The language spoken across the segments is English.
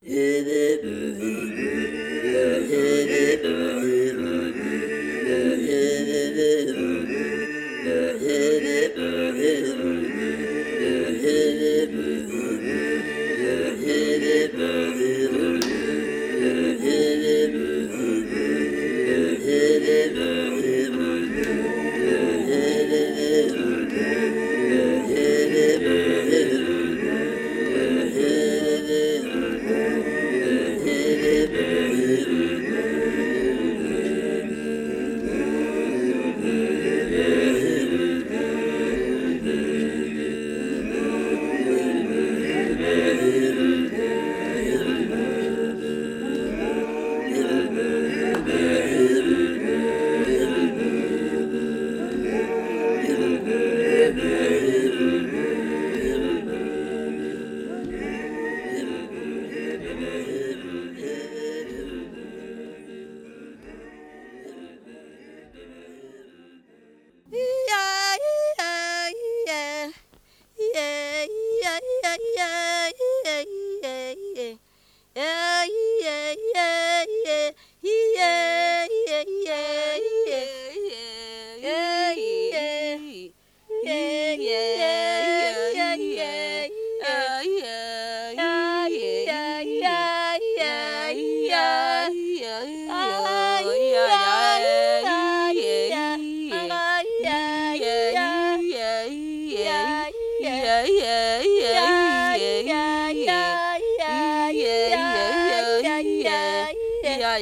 Hit it.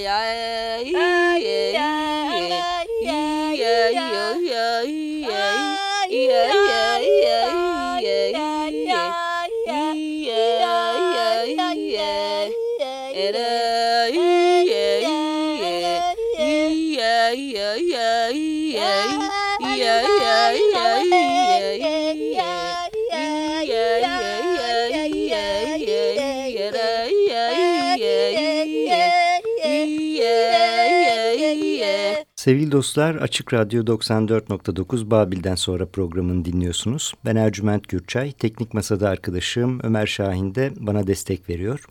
jeg Sevgili dostlar Açık Radyo 94.9 Babil'den sonra programını dinliyorsunuz. Ben Ercüment Gürçay, teknik masada arkadaşım Ömer Şahin de bana destek veriyor.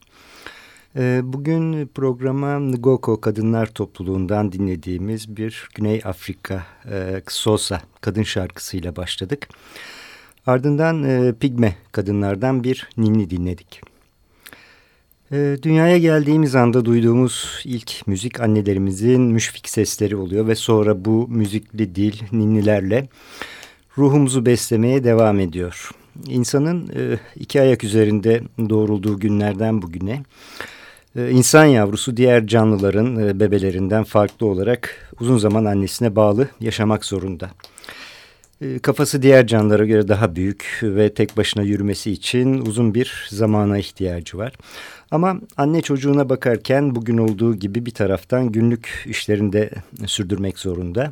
Ee, bugün programa Ngoko Kadınlar Topluluğundan dinlediğimiz bir Güney Afrika e, Sosa kadın şarkısıyla başladık. Ardından e, Pigme kadınlardan bir ninni dinledik. Ee, dünyaya geldiğimiz anda duyduğumuz ilk müzik annelerimizin müşfik sesleri oluyor ve sonra bu müzikli dil, ninnilerle ruhumuzu beslemeye devam ediyor. İnsanın e, iki ayak üzerinde doğrulduğu günlerden bugüne e, insan yavrusu diğer canlıların e, bebelerinden farklı olarak uzun zaman annesine bağlı yaşamak zorunda. Kafası diğer canlılara göre daha büyük ve tek başına yürümesi için uzun bir zamana ihtiyacı var. Ama anne çocuğuna bakarken bugün olduğu gibi bir taraftan günlük işlerini de sürdürmek zorunda.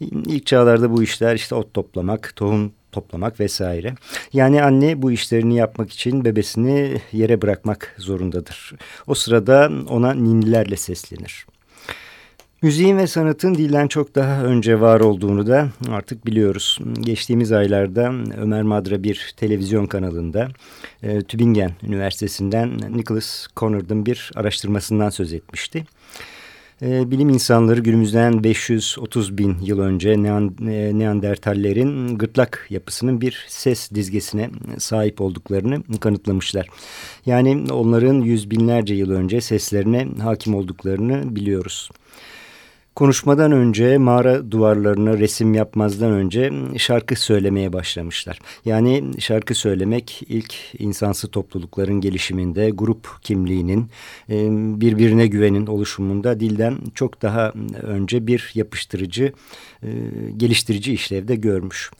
İlk çağlarda bu işler işte ot toplamak, tohum toplamak vesaire. Yani anne bu işlerini yapmak için bebesini yere bırakmak zorundadır. O sırada ona ninnilerle seslenir. Müziğin ve sanatın dilden çok daha önce var olduğunu da artık biliyoruz. Geçtiğimiz aylarda Ömer Madra bir televizyon kanalında e, Tübingen Üniversitesi'nden Nicholas Connor'ın bir araştırmasından söz etmişti. E, bilim insanları günümüzden 530 bin yıl önce e, Neandertallerin gırtlak yapısının bir ses dizgesine sahip olduklarını kanıtlamışlar. Yani onların yüz binlerce yıl önce seslerine hakim olduklarını biliyoruz. Konuşmadan önce mağara duvarlarına resim yapmazdan önce şarkı söylemeye başlamışlar. Yani şarkı söylemek ilk insansı toplulukların gelişiminde grup kimliğinin e, birbirine güvenin oluşumunda dilden çok daha önce bir yapıştırıcı geliştirici işlevde görmüş.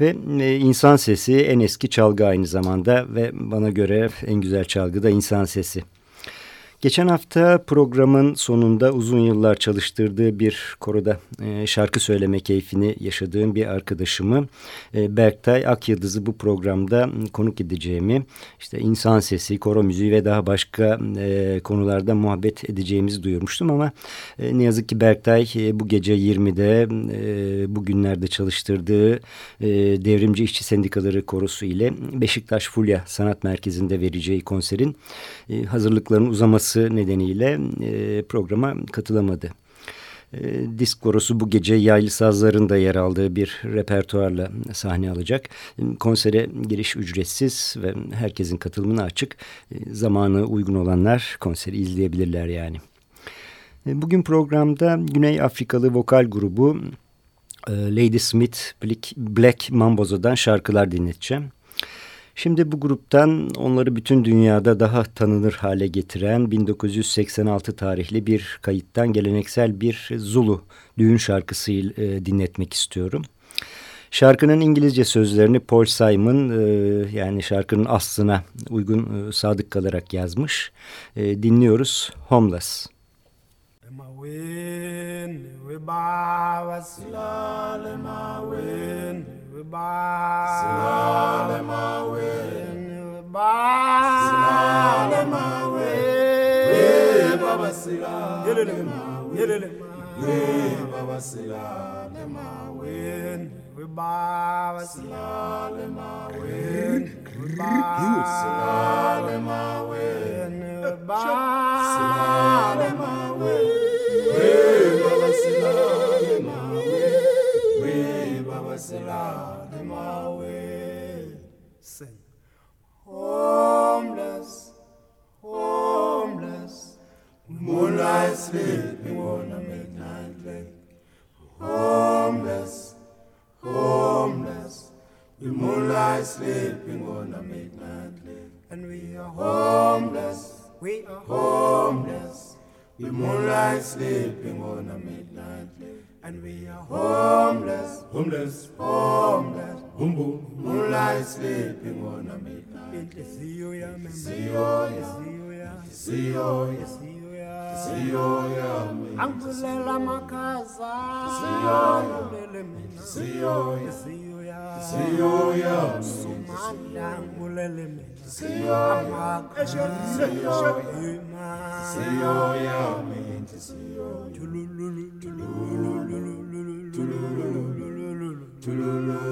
Ve insan sesi en eski çalgı aynı zamanda ve bana göre en güzel çalgı da insan sesi. Geçen hafta programın sonunda uzun yıllar çalıştırdığı bir koroda e, şarkı söyleme keyfini yaşadığım bir arkadaşımı e, Berktay Akyıldız'ı bu programda konuk edeceğimi, işte insan sesi, koro müziği ve daha başka e, konularda muhabbet edeceğimizi duyurmuştum ama e, ne yazık ki Berktay bu gece 20'de e, bugünlerde çalıştırdığı Devrimci İşçi Sendikaları Korosu ile Beşiktaş Fulya Sanat Merkezi'nde vereceği konserin e, hazırlıkların uzaması olması nedeniyle e, programa katılamadı. E, disk korosu bu gece yaylı sazların da yer aldığı bir repertuarla sahne alacak. Konsere giriş ücretsiz ve herkesin katılımına açık. E, zamanı uygun olanlar konseri izleyebilirler yani. E, bugün programda Güney Afrikalı vokal grubu e, Lady Smith Black Mambozo'dan şarkılar dinleteceğim. Şimdi bu gruptan onları bütün dünyada daha tanınır hale getiren 1986 tarihli bir kayıttan geleneksel bir Zulu düğün şarkısı e, dinletmek istiyorum. Şarkının İngilizce sözlerini Paul Simon e, yani şarkının aslına uygun e, sadık kalarak yazmış. Dinliyoruz Homeless. Baba silale mawe, we baba silale mawe, baba silale my way. Sing. Homeless, homeless, moonlight sleeping on a midnight lake. Homeless, homeless, with moonlight sleeping on a midnight lake. And we are homeless, we are homeless, with moonlight sleeping on a midnight lake. And we are homeless, homeless, homeless, boom boom, moonlight sleeping on a midnight. Inhlisiyo yami, inhlisiyo yami, inhlisiyo yami, angibulela makhaza, Siyoya Sumanda muleleme Siyoya Siyoya Siyoya Tulululu Tulululu Tulululu Tulululu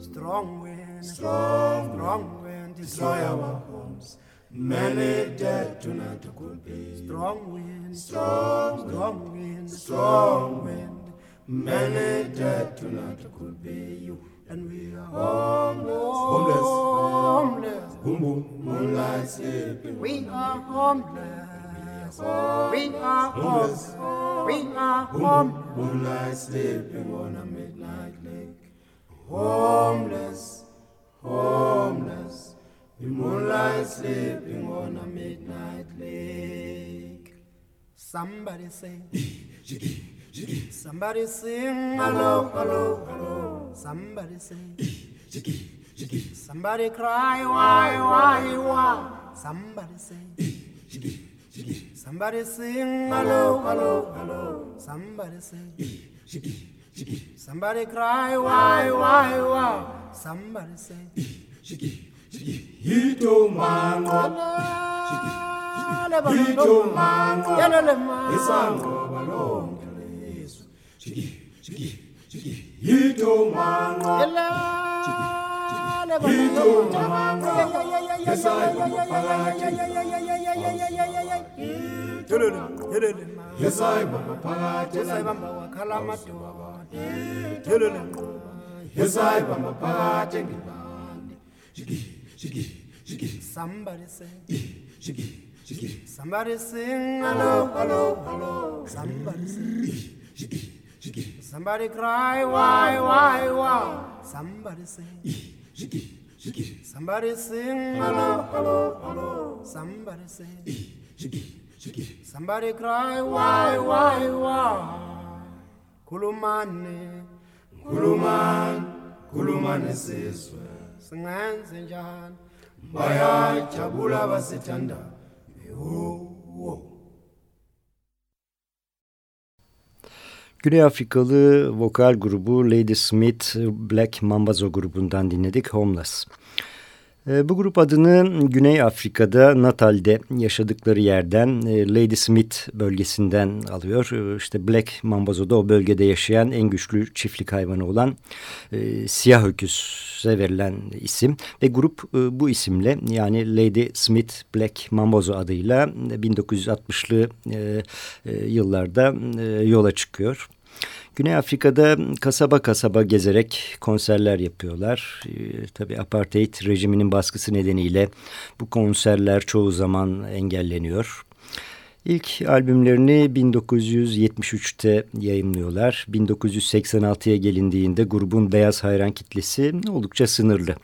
Strong wind, strong, strong wind, destroy our Many dead tonight could be. Strong wind, strong, strong wind, strong wind. Many dead tonight could be you. And we are homeless, homeless, homeless. Boom, boom, moonlight sleeping. We are homeless. We are homeless. We are homeless. Moonlight sleeping on a midnight lake. Homeless, homeless. The moonlight sleeping on a midnight lake. Somebody say. Somebody sing hello, hello, hello. Somebody sing. Somebody cry why, why, why. Somebody sing. Somebody sing hello, hello, hello. Somebody sing. Somebody cry why, why, why. Somebody sing. Hito mango. Hito mango. Isango balongo. Yito mango Yito mango Yesai mapalaki Yesai mapalaki Yesai mapakala madoa Yesai mapalaki ngibandi Somebody say Somebody sing hello hello hello Somebody sing Somebody cry, why, why, why? Somebody sing. Somebody sing, hello, hello, hello. Somebody sing. Somebody cry, why, why, why? Kulumane, khulumani nesizwe singenze njani bayajabula abasithanda Güney Afrikalı vokal grubu Lady Smith Black Mambazo grubundan dinledik Homeless. Ee, bu grup adını Güney Afrika'da Natal'de yaşadıkları yerden e, Lady Smith bölgesinden alıyor. Ee, işte Black Mambazo'da o bölgede yaşayan en güçlü çiftlik hayvanı olan e, siyah öküze verilen isim. Ve grup e, bu isimle yani Lady Smith Black Mambazo adıyla 1960'lı e, e, yıllarda e, yola çıkıyor. Güney Afrika'da kasaba kasaba gezerek konserler yapıyorlar. Ee, tabii apartheid rejiminin baskısı nedeniyle bu konserler çoğu zaman engelleniyor. İlk albümlerini 1973'te yayımlıyorlar. 1986'ya gelindiğinde grubun beyaz hayran kitlesi oldukça sınırlı.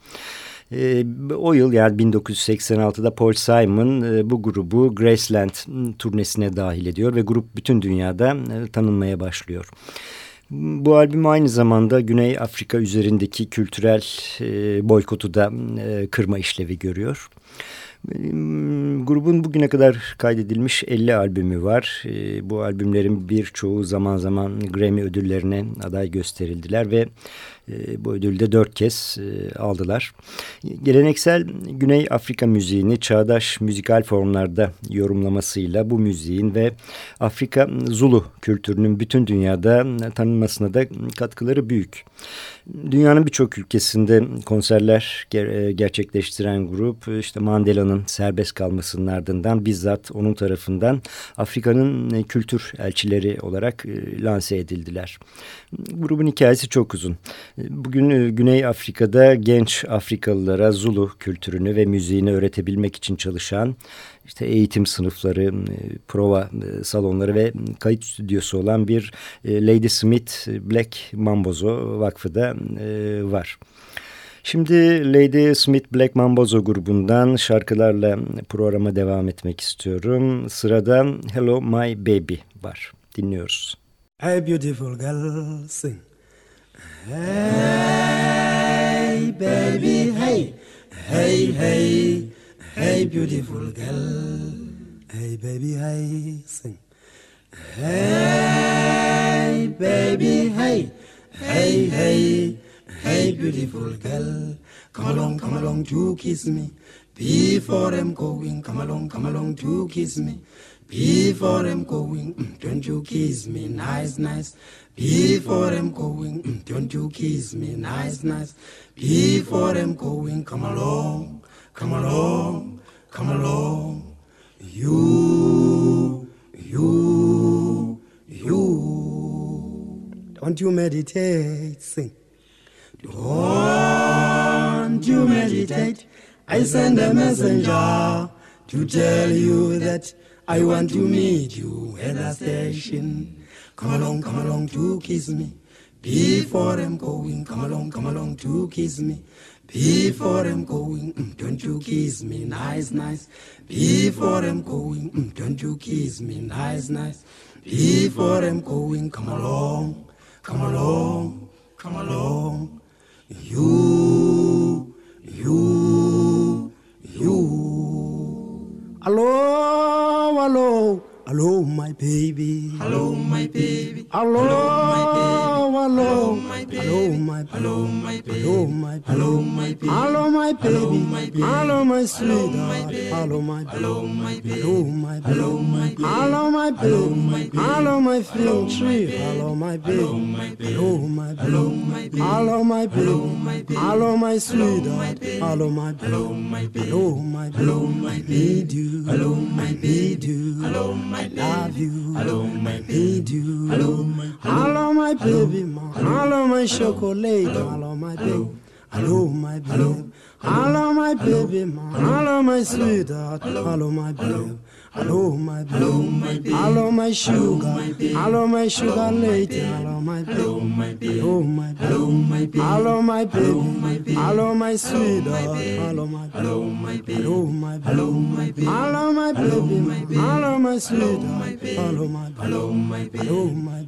E, o yıl yani 1986'da Paul Simon e, bu grubu Graceland turnesine dahil ediyor ve grup bütün dünyada e, tanınmaya başlıyor. Bu albüm aynı zamanda Güney Afrika üzerindeki kültürel e, boykotu da e, kırma işlevi görüyor. Grubun bugüne kadar kaydedilmiş 50 albümü var. E, bu albümlerin birçoğu zaman zaman Grammy ödüllerine aday gösterildiler ve e, bu ödülü de dört kez e, aldılar. Geleneksel Güney Afrika müziğini çağdaş müzikal formlarda yorumlamasıyla bu müziğin ve Afrika Zulu kültürünün bütün dünyada tanınmasına da katkıları büyük. Dünyanın birçok ülkesinde konserler ger gerçekleştiren grup işte Mandela'nın serbest kalmasının ardından bizzat onun tarafından Afrika'nın kültür elçileri olarak lanse edildiler. Grubun hikayesi çok uzun. Bugün Güney Afrika'da genç Afrikalılara Zulu kültürünü ve müziğini öğretebilmek için çalışan işte eğitim sınıfları, prova salonları ve kayıt stüdyosu olan bir Lady Smith Black Mambozo Vakfı da var. Şimdi Lady Smith Black Mambozo grubundan şarkılarla programa devam etmek istiyorum. Sırada Hello My Baby var. Dinliyoruz. Hey beautiful girl sing. Hey baby hey. Hey hey. Hey beautiful girl. Hey baby hey sing. Hey baby hey. Hey hey. Hey, beautiful girl, come along, come along to kiss me. Before I'm going, come along, come along to kiss me. Before I'm going, mm, don't you kiss me, nice, nice. Before I'm going, mm, don't you kiss me, nice, nice. Before I'm going, come along, come along, come along. You, you, you. Don't you meditate, sing. Don't you meditate? I send a messenger to tell you that I want to meet you at the station. Come along, come along to kiss me. Before I'm going, come along, come along to kiss me. Before I'm going, mm, don't you kiss me, nice, nice. Before I'm going, mm, don't you kiss me, nice, nice. Before I'm going, come along, come along, come along. You, you, you. Hello, hello, hello, my baby. Hello, my baby. Hello, hello, my baby. hello, my Hello, my baby. hello, my Hello, my baby. hello, my baby, my baby. hello, my Hello, my baby. hello, my Hello, my baby. hello, my baby. hello, my baby, my baby. hello, my Hello, tree, baby. hello, my baby, Hello, my baby. hello, my baby, hello, my baby, hello, my sweetheart, baby. hello, my baby, Hello, my baby. hello, my baby, Hello, my baby. Hello, my Hello, my love you, Hello, my baby. need you, Hello, my hello, my baby, hello, my chocolate, hello, my baby. Hello, my baby. Hello, my baby. Hello, my sweetheart. Hello, my baby. Hello, my baby. Hello, my sugar. Hello, my sugar lady. Hello, my baby. Hello, my baby. Hello, my baby. Hello, my baby. Hello, my sweetheart. Hello, my baby. Hello, my baby. Hello, my baby. Hello, my baby. Hello, my baby. Hello, my sweetheart. Hello, my baby. Hello, my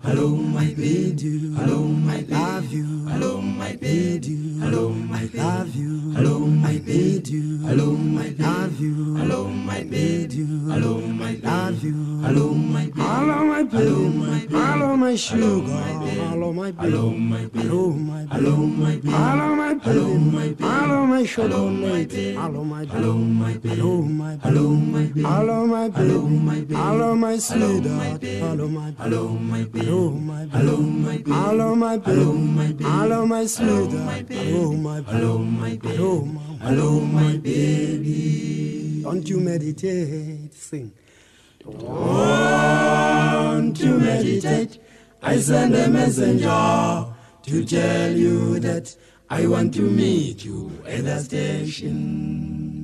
baby. Hello, my love you. Hello, my need you. Hello, my love you. Hello, my need you. Hello, my love you. Hello, my hello, my hello, my hello, my sugar. Hello, my hello, my hello, my hello, my hello, my hello, my hello, my sugar. Hello, my hello, my hello, my hello, my hello, my hello, my hello, my sweetheart. Hello, my hello, my hello, my hello, my hello, my hello, my hello, my hello, my hello, my hello, my hello, my hello, my hello, my hello, my hello, sweetheart. Hello, my baby. Hello, my baby. Hello, my Hello, my baby. Don't you meditate, sing. Don't you meditate. I send a messenger to tell you that I want to meet you at the station.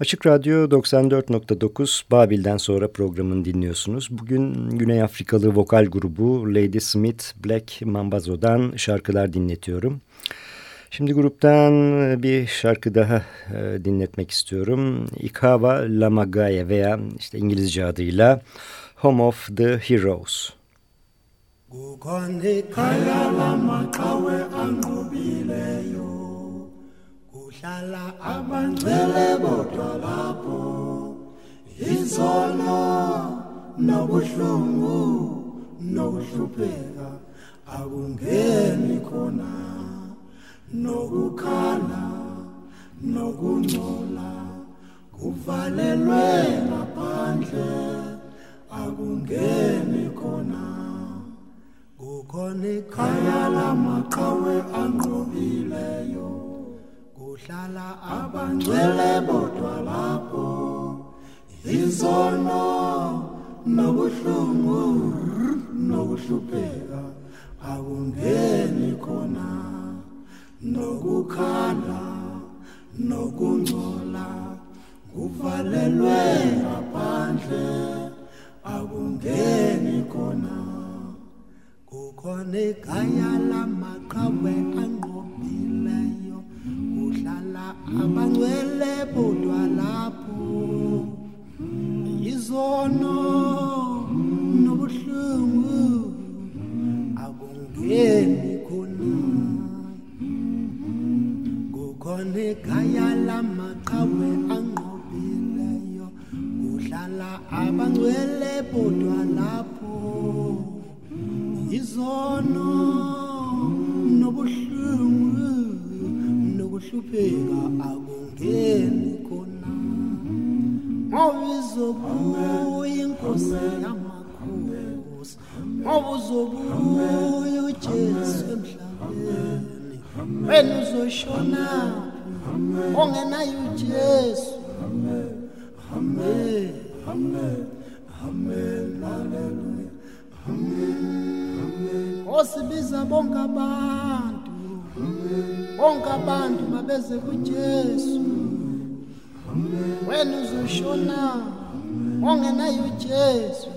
Açık Radyo 94.9 Babil'den sonra programını dinliyorsunuz. Bugün Güney Afrikalı vokal grubu Lady Smith Black Mambazo'dan şarkılar dinletiyorum. Şimdi gruptan bir şarkı daha e, dinletmek istiyorum. Ikava Lamagaya veya işte İngilizce adıyla Home of the Heroes. Kukhona ikhaya lamaqhawe anqobileyo kuhlala abangcwele bodwa lapho. Izono nobuhlungu nokuhlupheka akungeni khona. Nokukhala nokungcola kuvalelwe ngaphandle akungeni khona. Kukhona ikhaya lamaqhawe anqobileyo. Kuhlala abangcwele bodwa lapho. Izono nobuhlungu nokuhlupheka akungeni khona. Nokukhala nokungcola kuvalelwe ngaphandle akungeni khona. Kukhona ikhaya lamaqhawe anqobileyo abangcwele bodwa lapho. Izono nobuhlungu akungeni khona. Kukhona ikhaya lamaqhawe anqobileyo. Kuhlala abangcwele bodwa lapho. Izono nokuhlupheka akungeni khona ngoba izobuya inkosi yamakhosi ngoba uzobuya ujesu emhlabeni wena uzoshona ongenayo ujesu osibiza bonke abantu bonke abantu babeze kujesu. Wena uzoshona. Ongenayo ujesu.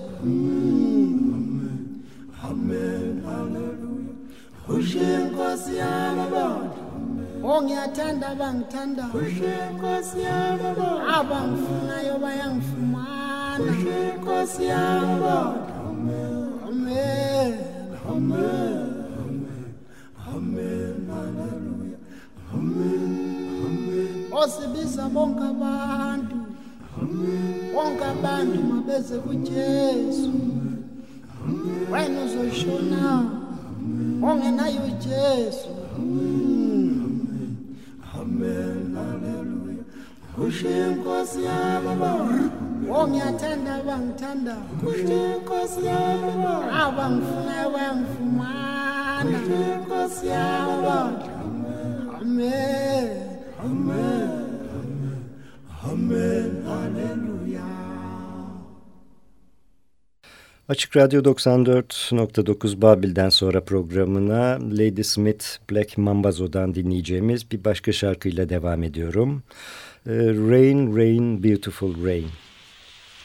Amen haleluya ushe inkosi yamabantu ongiyathanda abangithanda ushe inkosi yamabantu abangifunayo bayangifumana. Inkosi amen amen. Amen osibiza bonke abantu. Bonke abantu mabeze kujesu. Wena uzoshona. Ongenayo ujesu. Amen haleluya kushe inkosi yamabantu ongiyathanda oh, abangithanda inkosi yamabantu abangifunayo bayangifumana kushe inkosi yamabantu amen amen amen haleluya Açık Radyo 94.9 Babil'den sonra programına Lady Smith Black Mambazo'dan dinleyeceğimiz bir başka şarkıyla devam ediyorum. Rain, Rain, Beautiful Rain.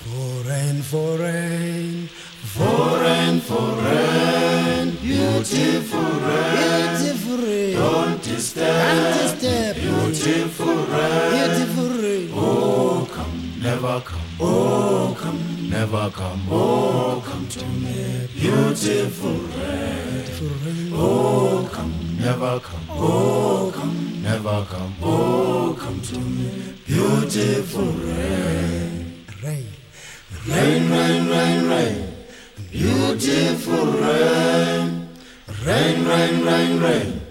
For rain, for rain, for rain, for rain, beautiful rain, beautiful rain, don't disturb, don't disturb, beautiful rain, beautiful rain, oh come, never come, oh come, never come, oh come to me, beautiful rain, beautiful rain, oh come, never come, oh come, never come, oh come to me, beautiful rain, rain. Rain, rain, rain, rain. Beautiful rain, rain, rain, rain, rain.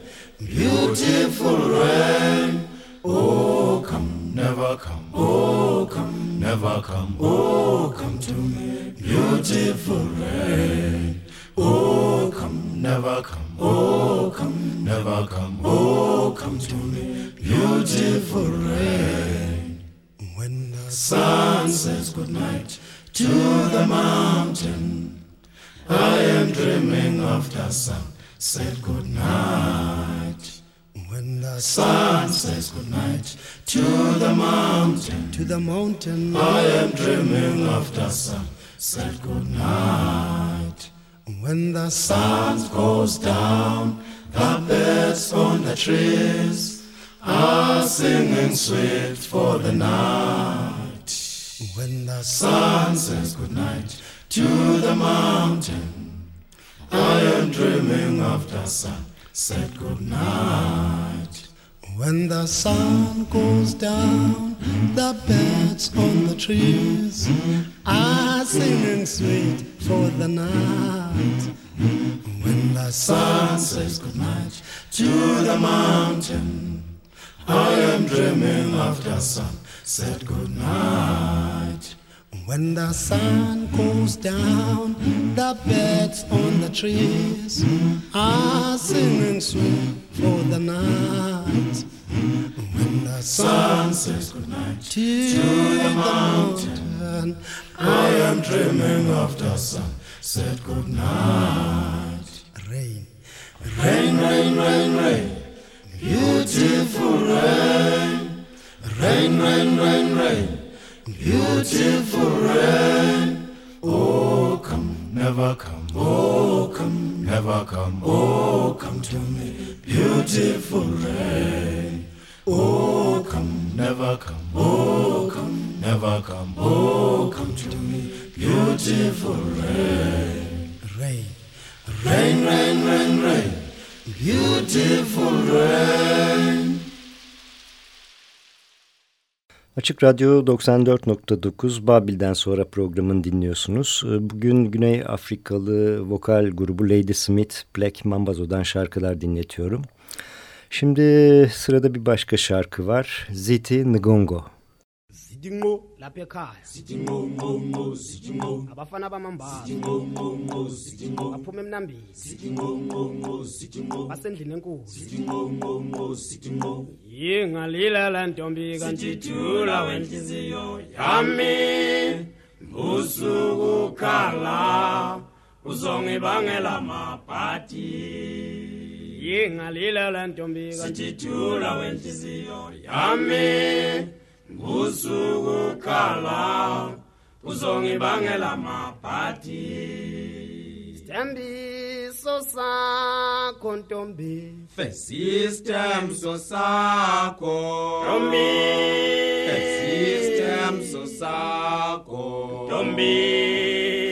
Beautiful rain. Oh, come, never come. Oh, come, never come. Oh, come to me. Beautiful rain. Oh, come, never come. Oh, come, never come. Oh, come to me. Beautiful rain. When the sun says goodnight to the mountain, I am dreaming of the sun. Said good night. When uh, the sun says good night to the mountain, To the mountain. I am dreaming of the sun. Said good night. When the Sun goes down, the birds on the trees are singing sweet for the night. when the Sun says good night to the mountain. I am dreaming of the sun. Said good night. When the sun goes down, the birds on the trees are singing sweet for the night. When the Sun says good night to the mountain. I am dreaming of the sun. Said good night. When the sun goes down, the birds on the trees are singing sweet for the night. When the Sun says good night to the mountain, I am dreaming of the sun. Said good night. rain. Rain, rain, rain, rain. Beautiful rain. Rain, rain, rain, rain. Beautiful rain. Oh, come, never come. Oh, come, never come. Oh, come to me. Beautiful rain. Oh, come, never come. Oh, come, never come. Oh, come to me. Beautiful rain. Rain. Rain, rain, rain, rain. Beautiful rain. Açık Radyo 94.9 Babil'den sonra programını dinliyorsunuz. Ee, Bugün Güney Afrikalı vokal grubu Lady Smith Black Mambazo'dan şarkılar dinletiyorum. Şimdi sırada bir başka şarkı var. Ziti Ngongo. sithi nqo lapha ekhaya. Sithi nqo nqo nqo sithi nqo abafana bamambala. Sithi nqo nqo nqo sithi nqo baphuma emnambini. Sithi nqo nqo nqo sithi nqo basendlini enkulu. Sithi nqo nqo nqo sithi nqo yingalila la ntombi kanti thula wenhliziyo yami. Usuku khala uzongibangela mabhadi yingalila la ntombi kanti thula wenhliziyo yami. ngusuku kala uzongibangela mabhadi sithembiso sakho ntombi. Fesistemso sakho. Ntombi. Fesistemso sakho. Ntombi.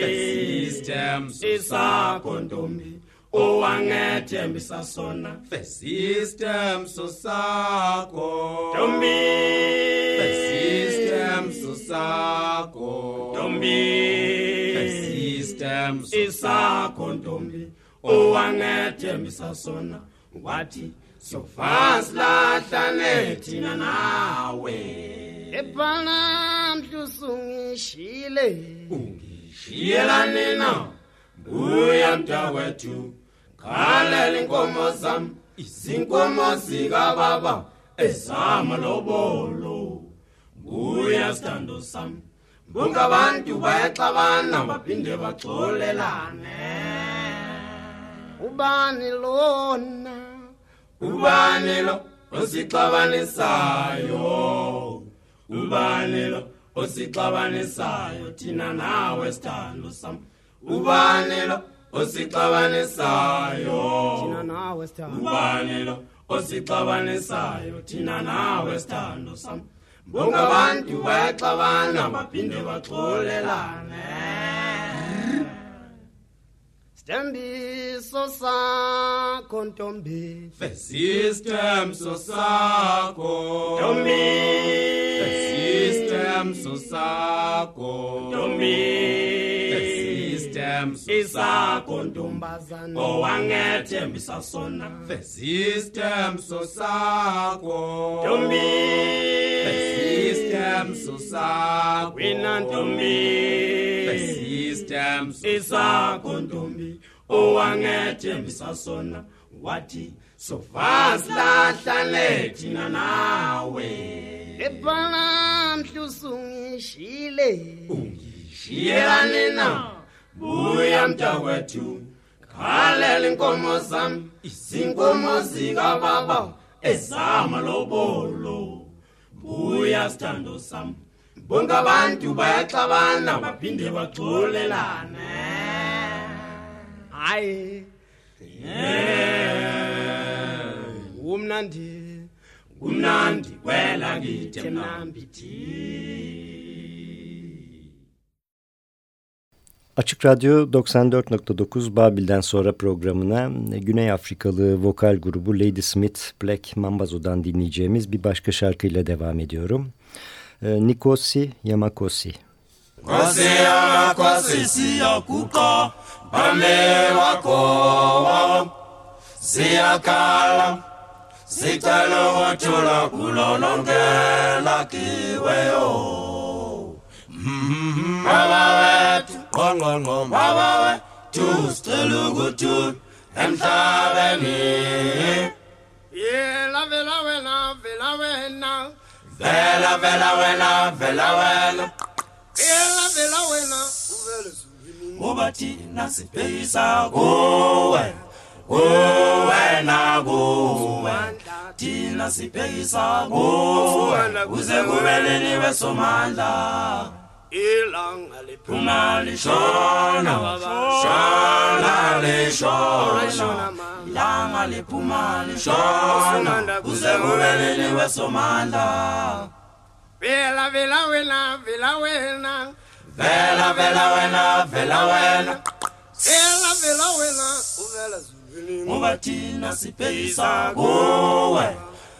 Fesistemso sakho ntombi. Owangethembisa sona. System so sako ntombi. System so sako ntombi System so isakho ntombi owangethembisa sona. Wathi sofasilahlane thina nawe. Ebhala mhlusungishile Yela nina. Buya mntakwethu. Khalela inkomo zam izinkomo zikababa ezamalobolo buya sithando sam bonke abantu bayaxabana baphinde baxolelane. Ubani lona? Ubani lo osixabanisayo? Ubani lo osixabanisayo? Thina nawe sithando sam. Ubani lo osixabanisayo. Thina nawe sithando. Ubani lo osixabanisayo? Thina nawe sithando sam. Bonke abantu bayaxabana baphinde baxolelane. Sithembiso sakho ntombi. System so sako ntombi. System so sako ntombi System isakho ntombazana. Owangethembisa sona. The system sosakho ntombi. The system sosakho wena ntombi. The system isakho ntombi. Owangethembisa sona. Wathi sovasilahlane thina nawe. Ebhala mhlusungishile ungishiyelane na? Buya mntakwethu khalela inkomo zam izinkomo zikababa ezamalobolo buya sithando sam bonke abantu bayaxabana baphinde baxolelane. Hayi. Umnandi. Kumnandi kwela ngithe mnambithi Açık Radyo 94.9 Babil'den sonra programına Güney Afrikalı vokal grubu Lady Smith Black Mambazo'dan dinleyeceğimiz bir başka şarkıyla devam ediyorum. Ee, Nikosi Yamakosi. Nkosi yamakhosi siyakuqa bame wakho siyakhala sicela ukuthola kulo lonke lakiweyo baba wethu qongqongqo baba wethu sicela ukuthi emhlabeni. Yela vela wena vela wena vela vela wena vela wena. Yela vela wena uvele ngoba thina sibhekisa kuwe kuwe nakuwe thina sibhekisa kuwe kuze kube nini besomandla. Ilanga liphuma. Lishona shona lishona ilanga liphuma lishona kuze kube nini besomandla. Vela vela wena vela wena. Vela vela wena vela wena. Vela vela wena uvela zulwini mubatina sipeyisa kuwe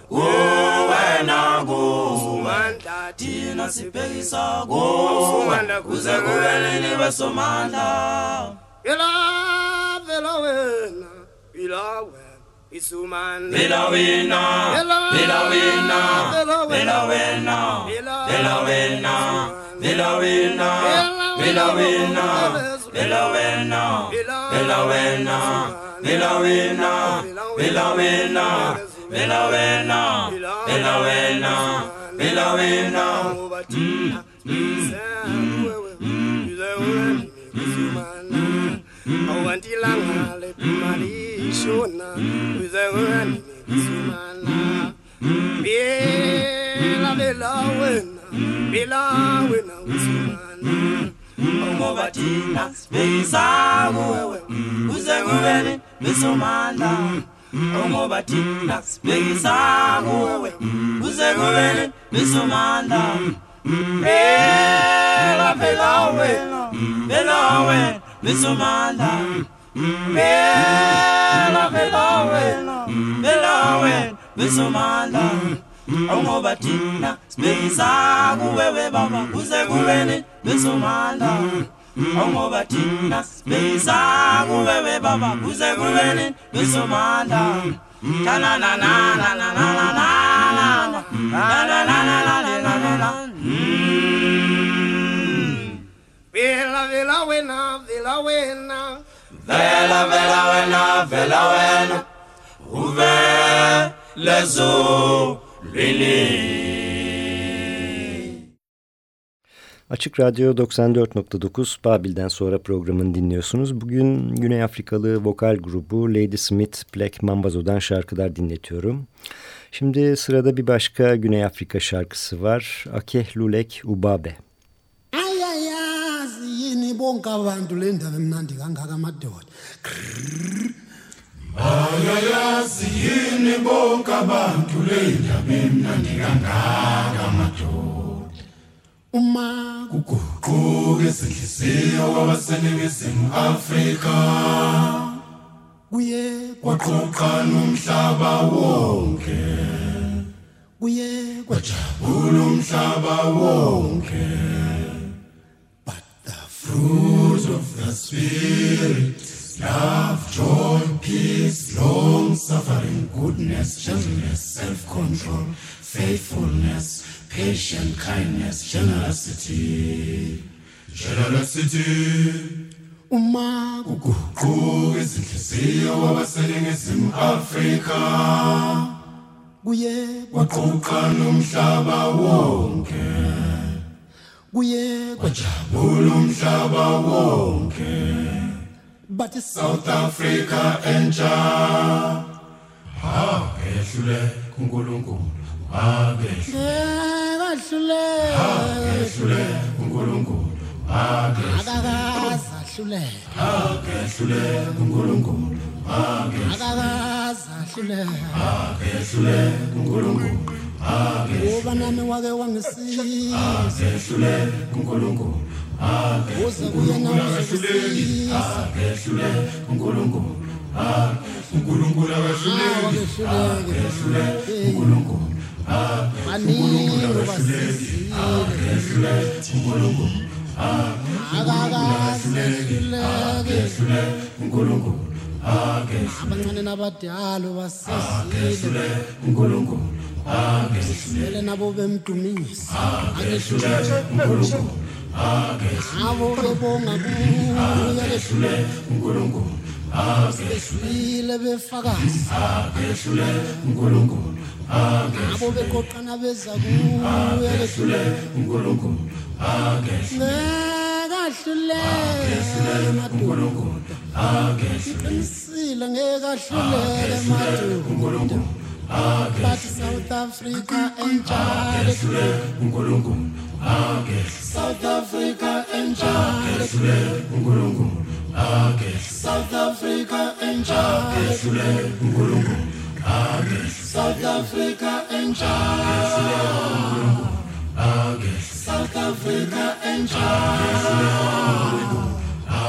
kuwe na kuwe tina sipeyisa kuwe. Kuze kubele nibasomandla vela vela wena vila wena Isuman. Vela wena, vela wena, vela wena, vela wena, vela wena, vela wena, vela wena, vela wena. Villarena, Villarena, Villarena, Villarena, Villarena. Mm, mm, mm, mm, Wantilanga le mari shona uzewani sumana bila bila wena bila wena sumana ngoba thina beyizama wewe uze ngubele misomandla ngoba thina beyizama wewe uze ngubele misomandla Bela belawe belawe misomandla Bela belawe belawe misomandla awungoba thina sibeyisakuwewe baba kuze kubene besomandla awungoba thina sibeyisakuwewe baba kuze kubene besomandla Vela, vela, wena, vela, wena. Vela, vela, wena, vela, wena. Uve, lezo. Lili Açık Radyo 94.9 Babil'den sonra programını dinliyorsunuz. Bugün Güney Afrikalı vokal grubu Lady Smith Black Mambazo'dan şarkılar dinletiyorum. Şimdi sırada bir başka Güney Afrika şarkısı var. Akeh Lulek Ubabe. ayayazi yini bonke abantu le ndaba emnandi kangaka ayayazi yini bonke abantu le ndaba emnandi kangaka madoda. Uma kuguquka izinhliziyo kwabaseningizimu afrika kuye kwaqoqa nomhlaba wonke. Kuye kwajabula umhlaba wonke. But the fruit of the the Spirit, love, joy, peace, long suffering, goodness, gentleness, self control, faithfulness, patience, kindness, generosity. Generosity. uma kuguquka izinhliziyo wabaseningizimu Afrika kuye kwaquqa nomhlaba wonke kuye kwajabula umhlaba wonke bathi South Africa entsha ha ehlule kuNkulunkulu akehlule kahlule akehlule kuNkulunkulu akakaza hlule akehlule kuNkulunkulu akakaza hlule akehlule kuNkulunkulu kuba nami wake wangisiza. Akehlule kuNkulunkulu hluleke uNkulunkulu abancane nabadala basizile nabo bemdumisa abo bebonga kuye kehlule uNkulunkulu behlile befakaza akehlule uNkulunkulu abo beqoqana beza kuye kehlule uNkulunkulu ngekahluleke madoda ngiqinisile ngekahluleke madoda bathi south africa entshale uNkulunkulu south africa entshale uNkulunkulu south africa entshale uNkulunkulu south africa entshale south africa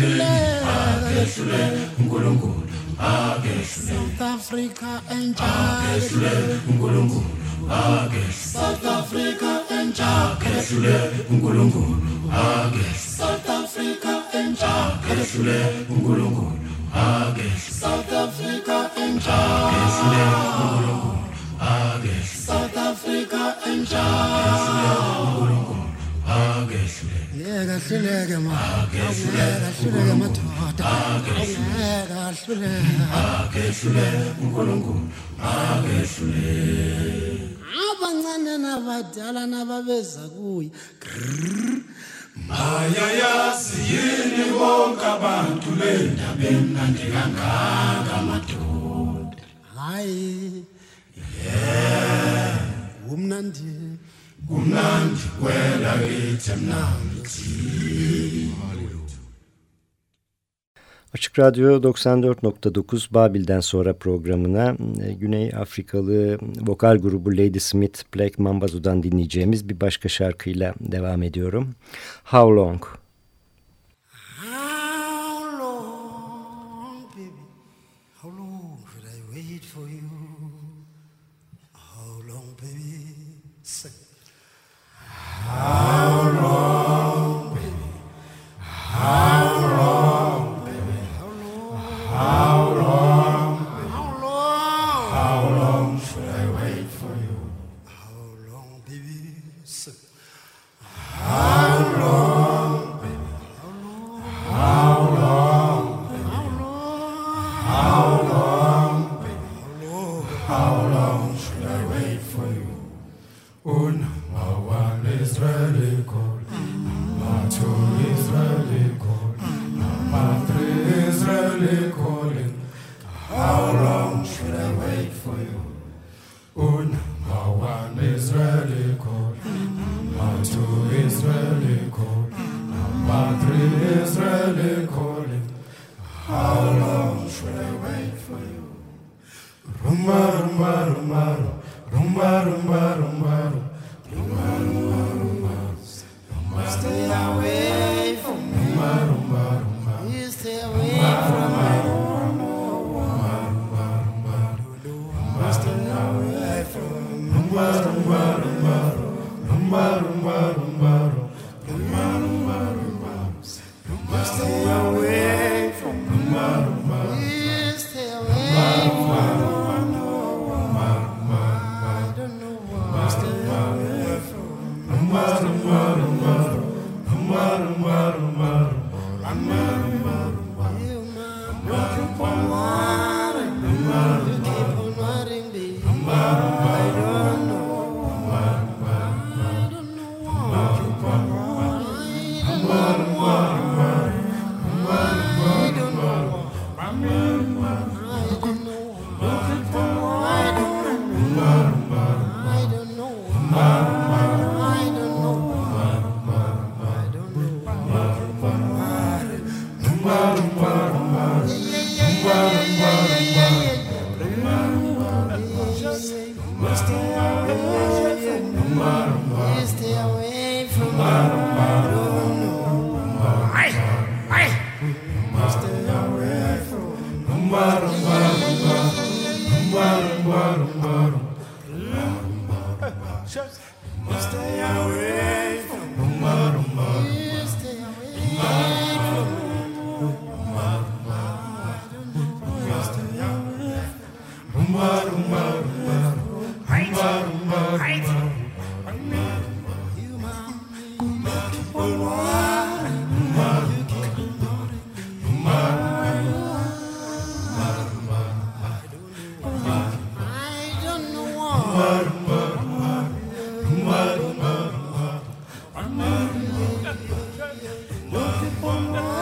akehlule uNkulunkulu akehlule South Africa uNkulunkulu South Africa uNkulunkulu South Africa uNkulunkulu South Africa entshale South Africa entshale ngeke ahluleke ma ahluleke madoda ngeke ahluleke akehlule uNkulunkulu abancane nabadala nababeza kuye Ayayazi yini bonke abantu le ndaba emnandi kangaka madoda hayi yeah. Umnandi kumnandi kwela kithi Açık Radyo 94.9 Babil'den sonra programına e, Güney Afrikalı vokal grubu Lady Smith Black Mambazo'dan dinleyeceğimiz bir başka şarkıyla devam ediyorum. How Long? I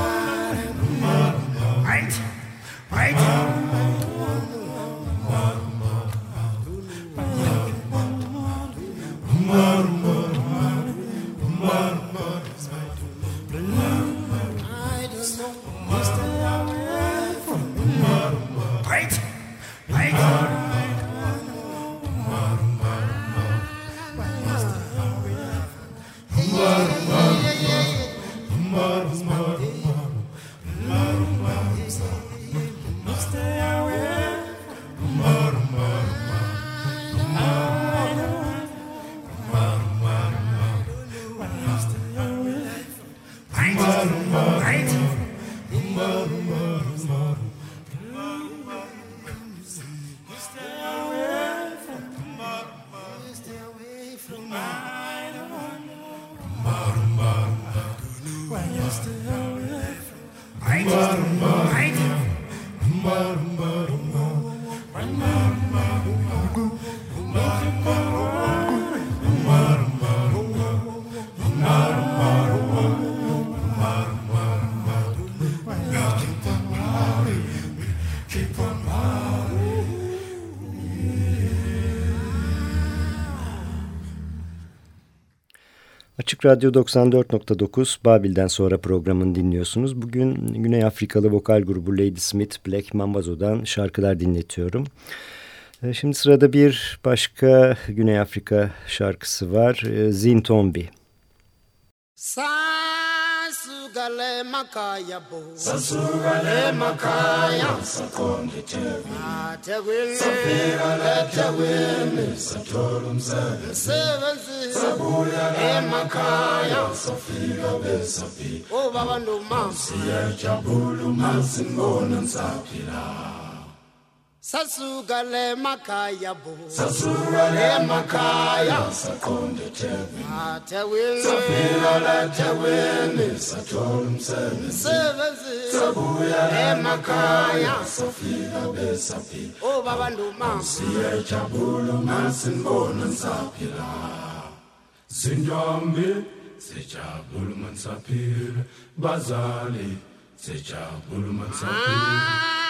Açık Radyo 94.9 Babil'den sonra programını dinliyorsunuz. Bugün Güney Afrikalı vokal grubu Lady Smith Black Mambazo'dan şarkılar dinletiyorum. Ee, Şimdi sırada bir başka Güney Afrika şarkısı var. Ee, Zintombi. Sasugale makaya bo. Sasugale eh, makaya Sakonde tevi Atewele Safira tewele Satoru mzee Msevenzi Sabuya emakaya eh, Safira besapi O oh, baba ndo mama. Siya jabulu masimbona nsapila Sasugale makaya bo. Sasugale eh, makaya. Sakonde tevi Atewele. Safira tewele. Satoru mzee Msevenzi Sabuya emakaya eh, Safira besapi O oh, baba ndo mama Siya jabulu masimbona nsapila Zintombi sejabula mansaphila bazali sejabula mansaphila Zintombi ah.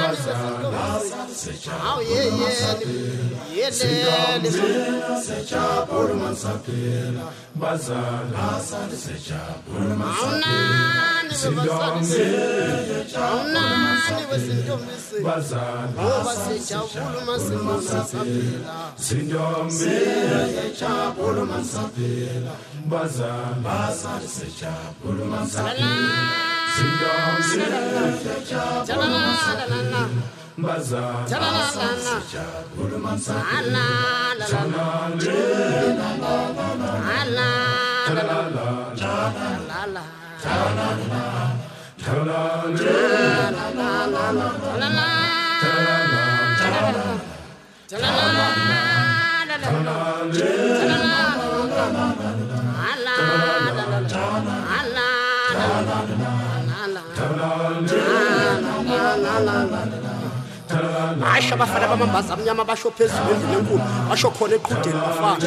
Bazana seçap urman sapela Sigamzela seçap urman sapela Bazana seçap urman sapela Sigamzela seçap urman sapela Bazana seçap urman sapela Sigamzela seçap urman sapela Bazana seçap urman sapela Sigamzela seçap urman sapela jalalala khuluma saphila ala ala Talala, ala talala, asho abafana bamambaza amnyama basho phezulu endlini enkulu basho khona eqhudeni bafana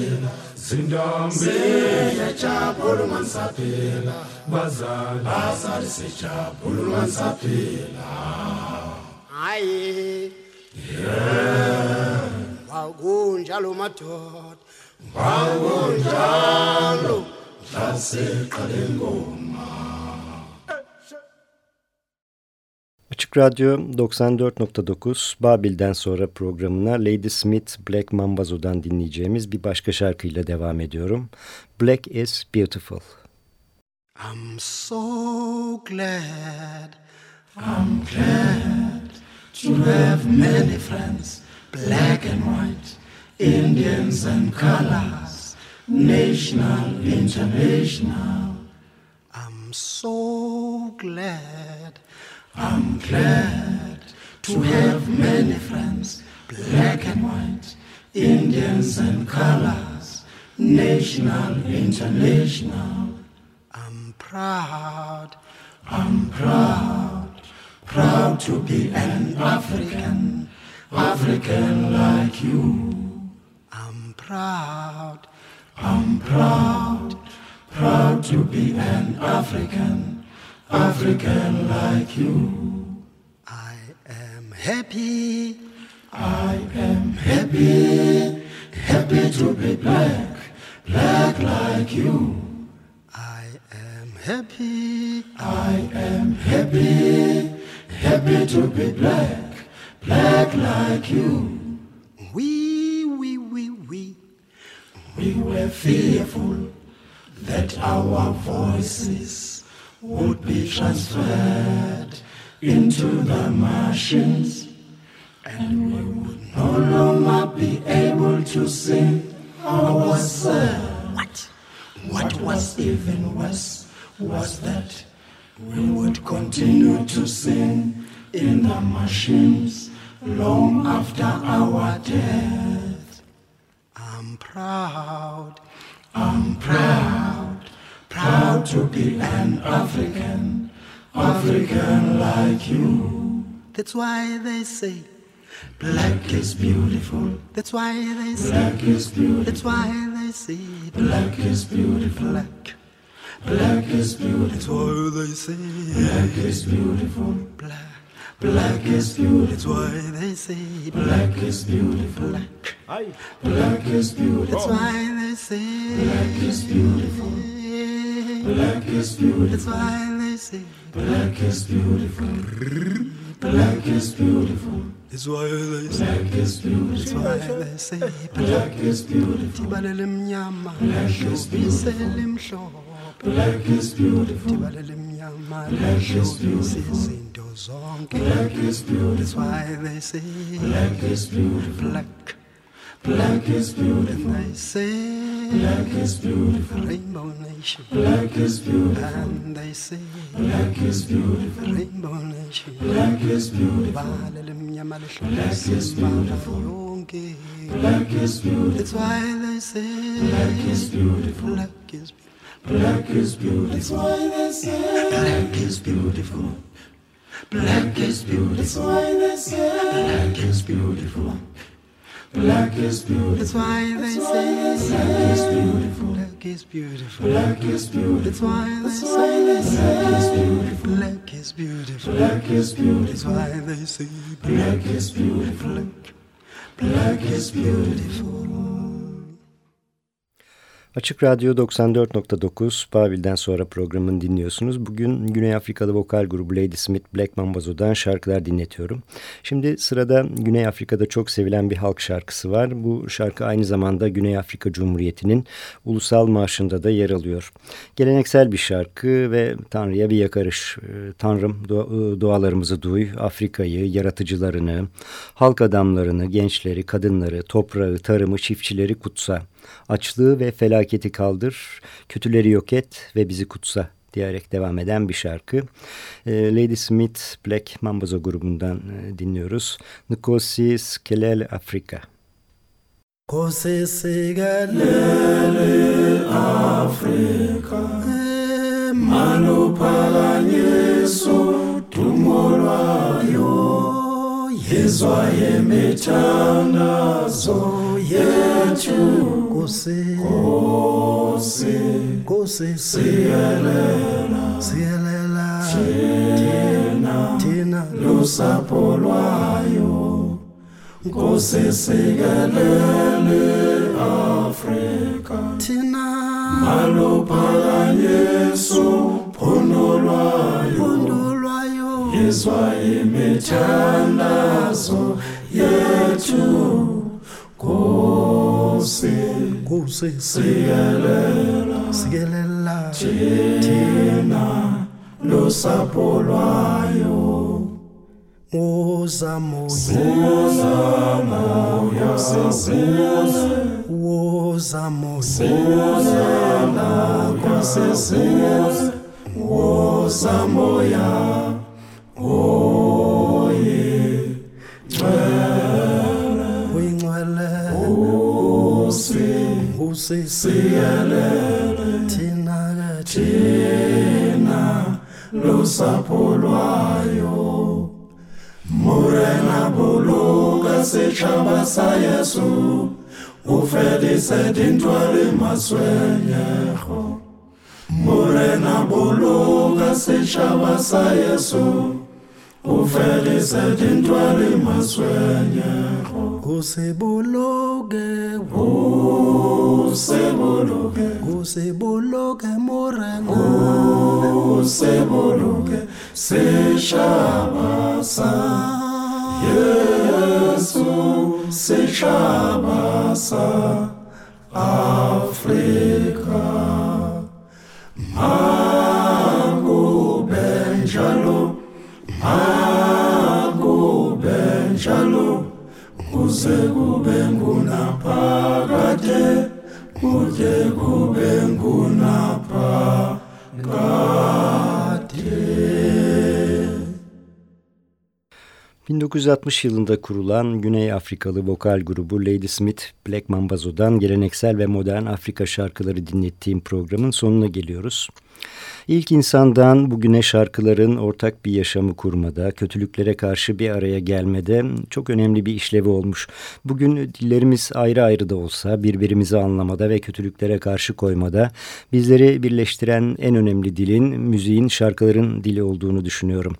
saphila Sindombi khuluma saphila bazana salisetsha khuluma saphila hayi wakunjalo madoda Açık Radyo 94.9 Babil'den sonra programına Lady Smith Black Mambazo'dan dinleyeceğimiz bir başka şarkıyla devam ediyorum. Black is Beautiful. I'm so glad, I'm glad to have many friends, black and white, Indians and colors, national, international. I'm so glad, I'm glad to have many friends, black and white, Indians and colors, national, international. I'm proud, I'm proud, proud to be an African, African like you. I'm proud, I'm proud, proud to be an African, African like you. I am happy, I am happy, happy to be black, black like you. I am happy, I am happy, happy to be black, black like you. We, we, we, we, we were fearful that our voices would be transferred into the machines and we would no longer be able to sing ourselves. What? What was even worse was that we would continue to sing in the machines long after our death. I'm proud, I'm proud, proud to be an African, African like you. That's why they say black is beautiful. That's why they say black is beautiful. That's why they say black is beautiful. Black. Black is beautiful. That's why they say black is beautiful. Black. Black is beautiful. That's why they say black is beautiful. Black. Black is beautiful. That's why they say black is beautiful. Black is beautiful. That's why they say. Black is beautiful. Black is beautiful. That's why they say. Black is beautiful. That's why they say. Black is beautiful. Tibalele mnyama. Black is beautiful. Black is beautiful. Black is beautiful. Black is That's why they say. Black is beautiful. Black. Black is beautiful. They say. Black is beautiful. Rainbow Nation. Black is beautiful. And they say. Black is beautiful. Rainbow Nation. Black is beautiful. Black is beautiful. Black is beautiful. That's why they say. Black is beautiful. Black is beautiful. Black is beautiful. That's why they say. Black is beautiful. Black is beautiful. That's why they say. Black is beautiful. Black is beautiful. That's why they say Black is beautiful. black is beautiful. Black is beautiful. That's why they That's why they say say is beautiful. black is beautiful. Black is That's why they say Black is beautiful. Black is beautiful. Açık Radyo 94.9 Babil'den sonra programını dinliyorsunuz. Bugün Güney Afrikalı vokal grubu Lady Smith Black Mambazo'dan şarkılar dinletiyorum. Şimdi sırada Güney Afrika'da çok sevilen bir halk şarkısı var. Bu şarkı aynı zamanda Güney Afrika Cumhuriyeti'nin ulusal marşında da yer alıyor. Geleneksel bir şarkı ve Tanrı'ya bir yakarış. Ee, Tanrım du- dualarımızı duy, Afrika'yı, yaratıcılarını, halk adamlarını, gençleri, kadınları, toprağı, tarımı, çiftçileri kutsa. Açlığı ve felaketi kaldır, kötüleri yok et ve bizi kutsa diyerek devam eden bir şarkı. Ee, Lady Smith Black Mambazo grubundan e, dinliyoruz. Nkosi Skelel Afrika. Kose sigalele Afrika Manuphakanyiso dumo lwayo Yizwa izwayemithandazo yethu Nkosi Nkosi Nkosi siyelela siyelela thina thina lusapho lwayo Nkosi sikelele Afrika thina maluphakanyiswa phono lwayo yizwa imithandazo yethu Nkosi Nkosi sikelela sikelela thina losapho lwayo. Woza moya moya woza moya woza woza moya siyelele thina ke thina losapho lwayo. Morena boloka setšhaba sa Yesu o fedise dintwa le maswenyego Morena boloka setšhaba sa Yesu o fedise dintwa le maswenyego o se boloke o se boloke o se boloke morena. O se boloke setšhaba sa. Yesu setšhaba sa. Afrika. makube kuze kube ngunaphakade kude kube ngunaphakade 1960 yılında kurulan Güney Afrikalı vokal grubu Lady Smith Black Mambazo'dan geleneksel ve modern Afrika şarkıları dinlettiğim programın sonuna geliyoruz. İlk insandan bugüne şarkıların ortak bir yaşamı kurmada, kötülüklere karşı bir araya gelmede çok önemli bir işlevi olmuş. Bugün dillerimiz ayrı ayrı da olsa birbirimizi anlamada ve kötülüklere karşı koymada bizleri birleştiren en önemli dilin müziğin, şarkıların dili olduğunu düşünüyorum.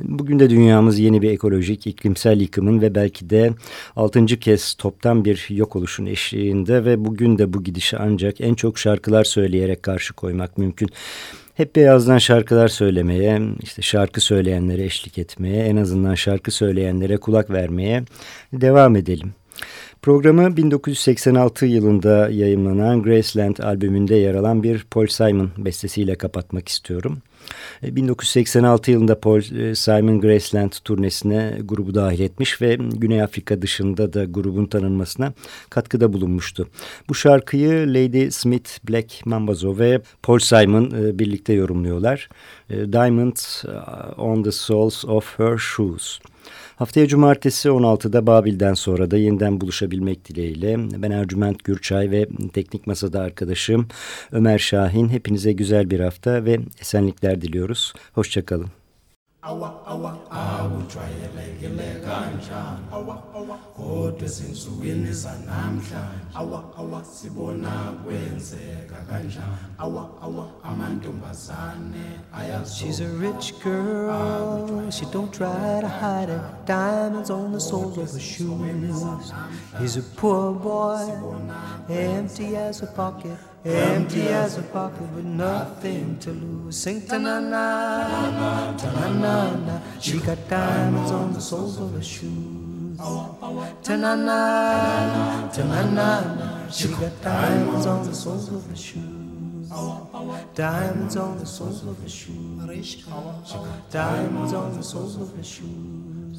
Bugün de dünyamız yeni bir ekolojik, iklimsel yıkımın ve belki de altıncı kez toptan bir yok oluşun eşiğinde ve bugün de bu gidişe ancak en çok şarkılar söyleyerek karşı koymak mümkün. Hep beyazdan şarkılar söylemeye, işte şarkı söyleyenlere eşlik etmeye, en azından şarkı söyleyenlere kulak vermeye devam edelim. Programı 1986 yılında yayınlanan Graceland albümünde yer alan bir Paul Simon bestesiyle kapatmak istiyorum. 1986 e, yılında Paul e, Simon Graceland turnesine grubu dahil etmiş ve Güney Afrika dışında da grubun tanınmasına katkıda bulunmuştu. Bu şarkıyı Lady Smith, Black Mambazo ve Paul Simon e, birlikte yorumluyorlar. Diamonds on the Soles of Her Shoes. Haftaya cumartesi 16'da Babil'den sonra da yeniden buluşabilmek dileğiyle ben Ercüment Gürçay ve teknik masada arkadaşım Ömer Şahin hepinize güzel bir hafta ve esenlikler diliyoruz. Hoşçakalın. Awa awa awujwayelekile kanjani awa awa kodwa ezinsukwini zanamhlanje awa awa sibona kwenzeka kanjani awa awa amantombazane She's a rich girl, she don't try to hide it. Diamonds on the soles of her shoes. He's a poor boy, empty as a pocket. Empty as a pocket with nothing to lose. Sing ta na na, ta na na na. She got diamonds on the soles of her shoes. Ta na na, ta na na na. She got diamonds on the soles of her shoes. Diamonds on the soles of her shoes. Diamonds on the soles of her shoes.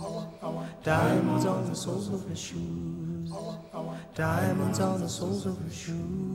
Diamonds on the soles of her shoes. Diamonds on the soles of her shoes.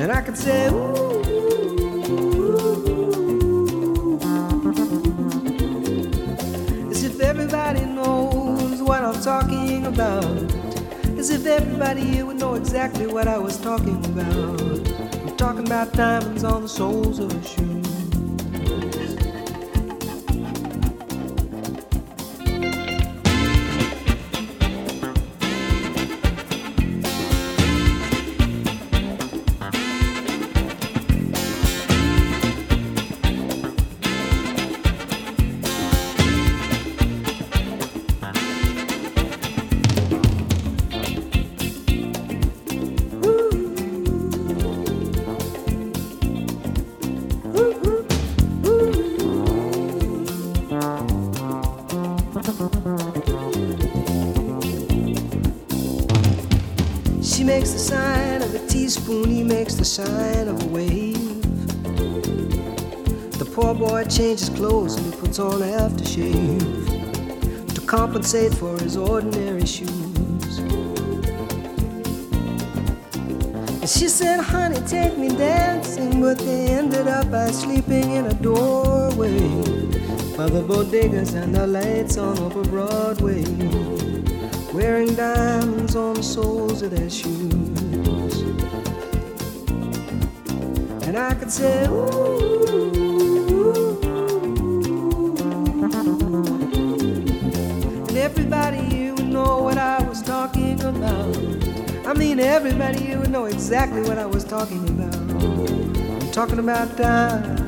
And I could say, ooh, as if everybody knows what I'm talking about. As if everybody here would know exactly what I was talking about. I'm talking about diamonds on the soles of a of a wave. The poor boy changes clothes and he puts on aftershave to compensate for his ordinary shoes. And she said, Honey, take me dancing, but they ended up by sleeping in a doorway by the bodegas and the lights on Upper Broadway, wearing diamonds on the soles of their shoes. I could say, ooh. And everybody here would know what I was talking about. I mean, everybody here would know exactly what I was talking about. I'm talking about time.